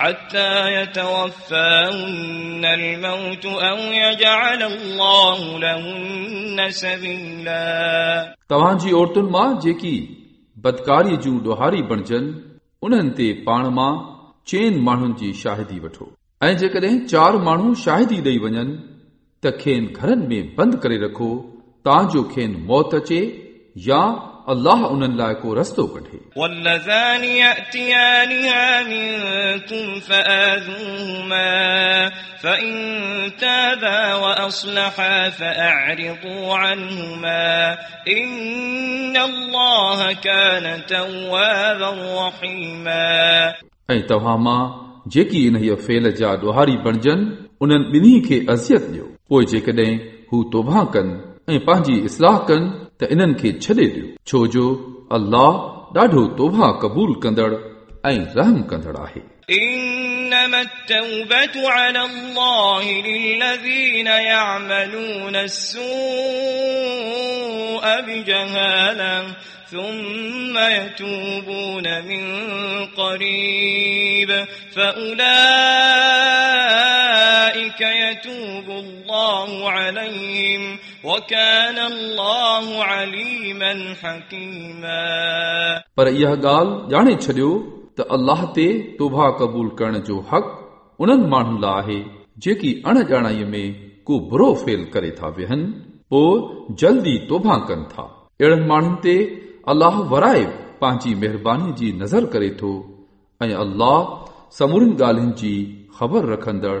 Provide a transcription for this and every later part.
حتى يتوفاهن الموت أو يجعل الله لهن سبيلا तव्हांजी औरतुनि मां जेकी बदकारीअ जूं ॾोहारी बणजनि उन्हनि ते पाण मां चइनि माण्हुनि जी शाहिदी वठो ऐं जेकॾहिं चार माण्हू शाहिदी ॾेई वञनि त खेनि घरनि में बंदि करे रखो तांजो खेनि मौत अचे या अल्लाह उन्हनि लाइ को रस्तो कढे واللذان يأتيانها منكم فآذوهما فإن تابا وأصلحا فأعرضوا عنهما إن الله كان توابا رحيما ऐं तव्हां मां जेकी इन फेल जा ॾोहारी बणजनि उन्हनि ॿिन्ही खे अज़ियत ॾियो पोइ जेकॾहिं हू तोबा कनि ऐं पंहिंजी इस्लाह कनि त इन्हनि खे छॾे ॾियो छो जो अल्लाह ॾाढो तोबा क़बूल कंदड़ ऐं रहम कंदड़ आहे إنما التوبة على الله للذين يعملون السوء بجهالة ثم يتوبون من قريب فأولئك يتوب الله عليهم وكان الله عليما حكيما पर इहा ॻाल्हि ॼाणे छॾियो त अल्लाह ते तोबा क़बूल करण जो हक़ उन्हनि माण्हुनि लाइ आहे जेकी अणॼाणाईअ में को बुरो फेल करे था वेहनि पोइ जल्दी तोबा कनि था अहिड़नि माण्हुनि ते अल्लाह वराए पंहिंजी महिरबानी जी नज़र करे थो ऐं अल्लाह समूरनि ॻाल्हियुनि जी ख़बर रखंदड़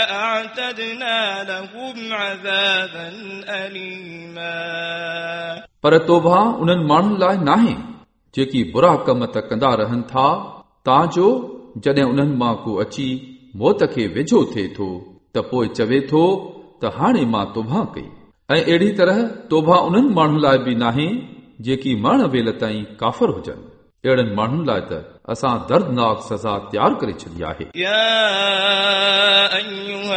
أعتدنا لهم عذابا أليما पर तोबा उन्हनि माण्हुनि लाइ नाहे जेकी बुरा कम त कंदा रहनि था तांजो जॾहिं उन्हनि मां को अची मौत खे वेझो थिए थो त पोइ चवे थो त हाणे मां तोबा कई ऐं अहिड़ी तरह तोबा उन्हनि माण्हुनि लाइ बि नाहे जेकी मरण वेल ताईं काफ़र हुजनि अहिड़नि माण्हुनि लाइ त असां दर्दनाक सज़ा तयारु करे छॾी आहे يا أيها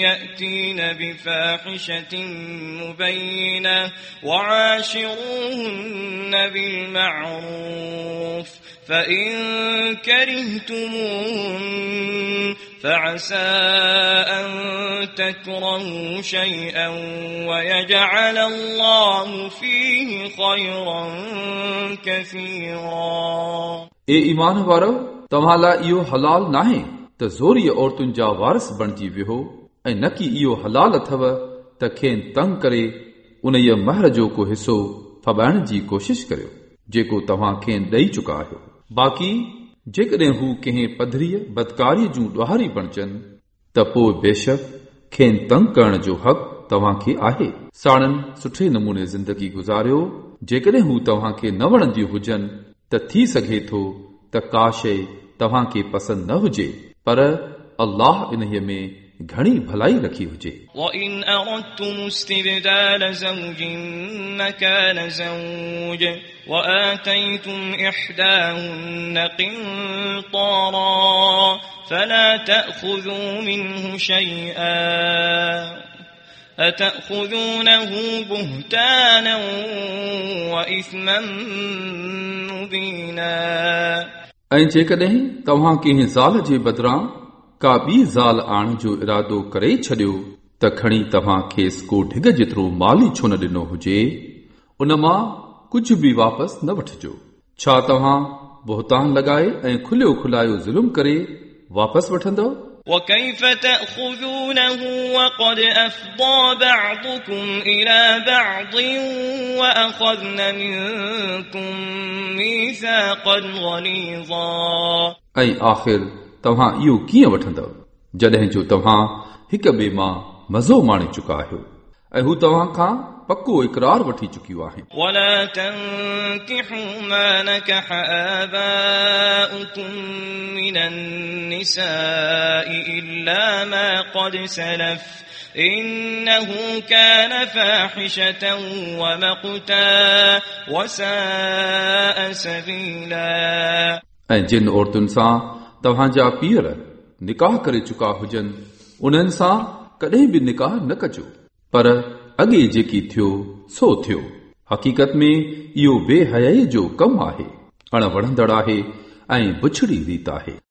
يأتين بفاحشة مبينة وعاشروهن بالمعروف فإن كرهتموهن فعسى أن تكرهوا شيئا ويجعل الله فيه خيرا كثيرا ए ईमान वारो तव्हां लाइ इहो हलाल नाहे त ज़ोरीअ औरतुनि जा वारस बणिजी वियो ऐं न की इहो हलाल अथव त खेनि तंग करे उन महर जो को हिसो फॿाइण जी कोशिश करियो जेको तव्हां खेनि ॾेई चुका आहियो बाक़ी जेकॾहिं हू कंहिं पधरीअ बदकारीअ जूं ॾोहारी बणजनि त पोइ बेशक खेनि तंग करण जो हक़ तव्हां खे आहे साणनि सुठे नमूने ज़िंदगी गुज़ारियो जेकॾहिं हू तव्हां खे न वणंदियूं हुजनि त थी सघे थो त का शइ तव्हां खे पसंदि न हुजे पर अल्लाह इन्हीअ में घणी भलाई रखी हुजे وإن أردتم استبدال زوج مكان زوج وآتيتم إحداهن قنطارا فلا تأخذوا منه شيئا أتأخذونه بهتانا وإثما مبينا ऐं जेकॾहिं तव्हां कंहिं ज़ाल जे बदिरां का ॿी ज़ाल आणण जो इरादो करे छॾियो त त खणी तव्हां खेसि को ढिग जेतिरो माल ई छो न ॾिनो हुजे उन मां कुझु बि वापसि न वठिजो छा तव्हां बोहतान लॻाए ऐं खुलियो खुलायो ज़ुल्म करे वापसि वठंदव وكيف تأخذونه وقد أفضى بعضكم إلى بعض وأخذن منكم ميثاقا غليظا ऐं आख़िर तव्हां इहो कीअं वठंदव जॾहिं जो तव्हां हिक ॿिए मां मज़ो माणे चुका आहियो ऐं हू तव्हां खां पको इक़रार वठी चुकियूं आहिनि ولا تنكحوا ما نكح آباؤكم من النساء إلا ما قد سلف إنه كان فاحشة ومقتا وساء سبيلا ऐं जिन औरतुनि सां توهان جا پيئر نڪاح ڪري چڪا هجن. انهن سان ڪڏهن به نڪاح نه ڪجو. پر اڳي جيڪي ٿيو سو ٿيو. حقيقت ۾ اهو بيهيائي جو ڪم آهي. اڻ وڻندڙ آهي ۽ بڇڙي ريت آهي